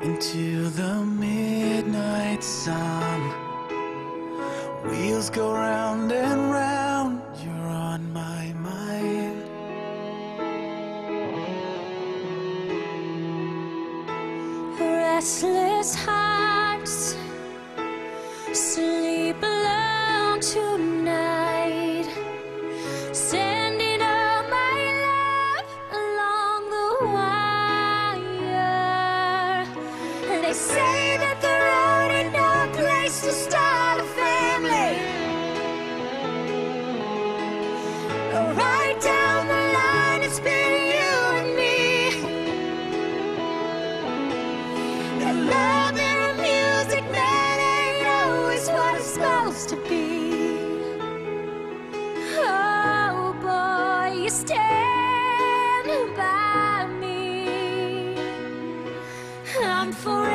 into the midnight sun. Wheels go round and round, you're on my mind. Restless hearts supposed to be. Oh boy, you stand by me. I'm forever.